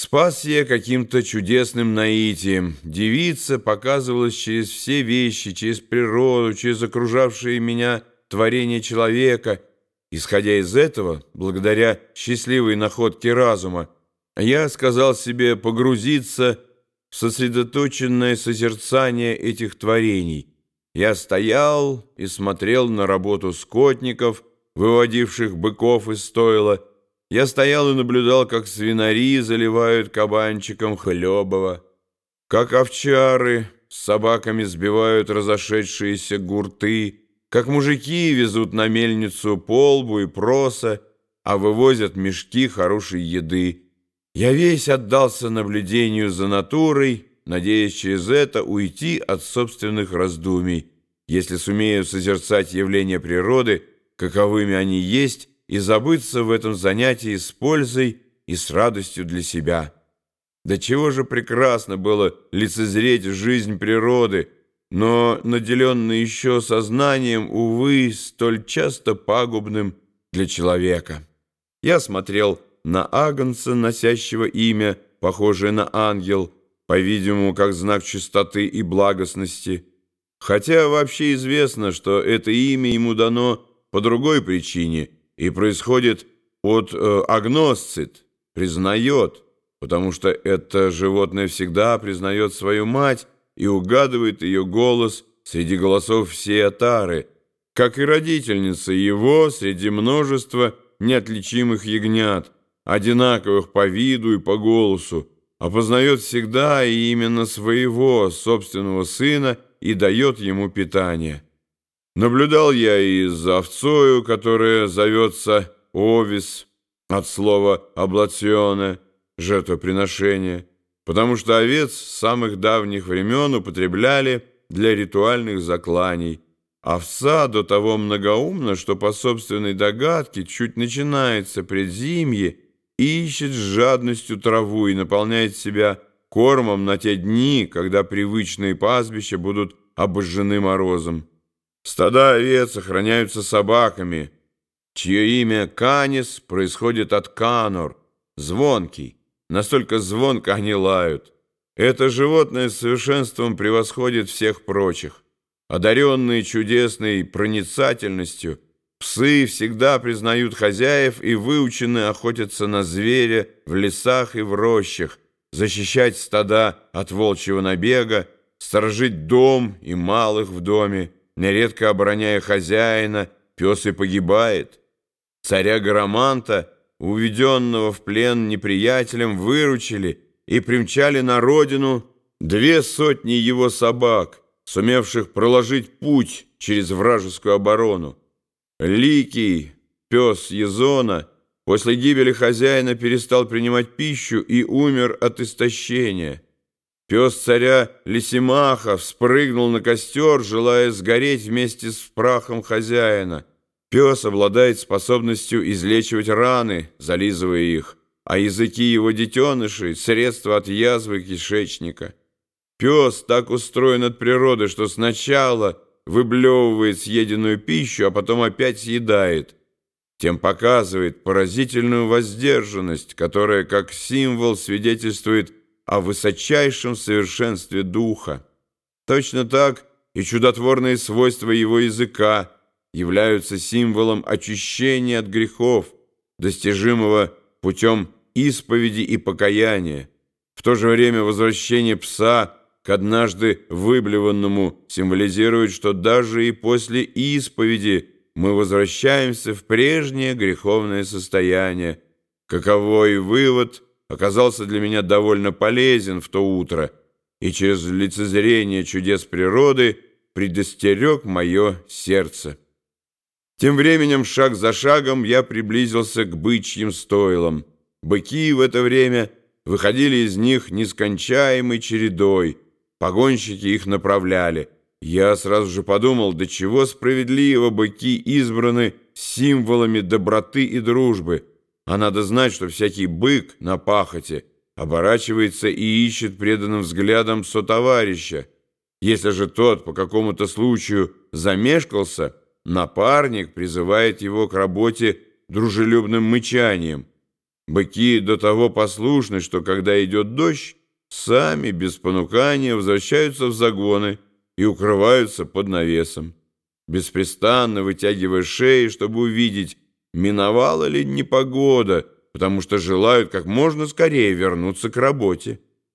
Спас я каким-то чудесным наитием. Девица показывалась через все вещи, через природу, через окружавшие меня творение человека. Исходя из этого, благодаря счастливой находке разума, я сказал себе погрузиться в сосредоточенное созерцание этих творений. Я стоял и смотрел на работу скотников, выводивших быков из стойла, я стоял и наблюдал, как свинари заливают кабанчиком хлебово, как овчары с собаками сбивают разошедшиеся гурты, как мужики везут на мельницу полбу и проса, а вывозят мешки хорошей еды. Я весь отдался наблюдению за натурой, надеясь через это уйти от собственных раздумий, если сумею созерцать явления природы, каковыми они есть, и забыться в этом занятии с пользой и с радостью для себя. До чего же прекрасно было лицезреть жизнь природы, но наделенный еще сознанием, увы, столь часто пагубным для человека. Я смотрел на Агнца, носящего имя, похожее на ангел, по-видимому, как знак чистоты и благостности, хотя вообще известно, что это имя ему дано по другой причине – и происходит от э, агносцит, признает, потому что это животное всегда признает свою мать и угадывает ее голос среди голосов всей отары, как и родительница его среди множества неотличимых ягнят, одинаковых по виду и по голосу, опознает всегда и именно своего собственного сына и дает ему питание. Наблюдал я и за овцою, которая зовется овис, от слова «облационе», жертвоприношение, потому что овец с самых давних времен употребляли для ритуальных закланий. Овца до того многоумна, что по собственной догадке чуть начинается предзимье, ищет с жадностью траву и наполняет себя кормом на те дни, когда привычные пастбища будут обожжены морозом. Стада овец охраняются собаками, чье имя Канис происходит от Канор, звонкий. Настолько звонко они лают. Это животное с совершенством превосходит всех прочих. Одаренные чудесной проницательностью, псы всегда признают хозяев и выучены охотиться на зверя в лесах и в рощах, защищать стада от волчьего набега, сторожить дом и малых в доме, Нередко обороняя хозяина, пес и погибает. Царя Гараманта, уведенного в плен неприятелем, выручили и примчали на родину две сотни его собак, сумевших проложить путь через вражескую оборону. Ликий, пес Езона, после гибели хозяина перестал принимать пищу и умер от истощения. Пес царя Лисимаха вспрыгнул на костер, желая сгореть вместе с прахом хозяина. Пес обладает способностью излечивать раны, зализывая их, а языки его детенышей — средства от язвы кишечника. Пес так устроен от природы, что сначала выблевывает съеденную пищу, а потом опять съедает. Тем показывает поразительную воздержанность, которая как символ свидетельствует о высочайшем совершенстве духа. Точно так и чудотворные свойства его языка являются символом очищения от грехов, достижимого путем исповеди и покаяния. В то же время возвращение пса к однажды выблеванному символизирует, что даже и после исповеди мы возвращаемся в прежнее греховное состояние, каковой вывод – оказался для меня довольно полезен в то утро и через лицезрение чудес природы предостерег мое сердце. Тем временем, шаг за шагом, я приблизился к бычьим стойлам. Быки в это время выходили из них нескончаемой чередой. Погонщики их направляли. Я сразу же подумал, до чего справедливо быки избраны символами доброты и дружбы — а надо знать, что всякий бык на пахоте оборачивается и ищет преданным взглядом сотоварища. Если же тот по какому-то случаю замешкался, напарник призывает его к работе дружелюбным мычанием. Быки до того послушны, что когда идет дождь, сами без понукания возвращаются в загоны и укрываются под навесом, беспрестанно вытягивая шеи, чтобы увидеть, миновала ли непогода, потому что желают как можно скорее вернуться к работе.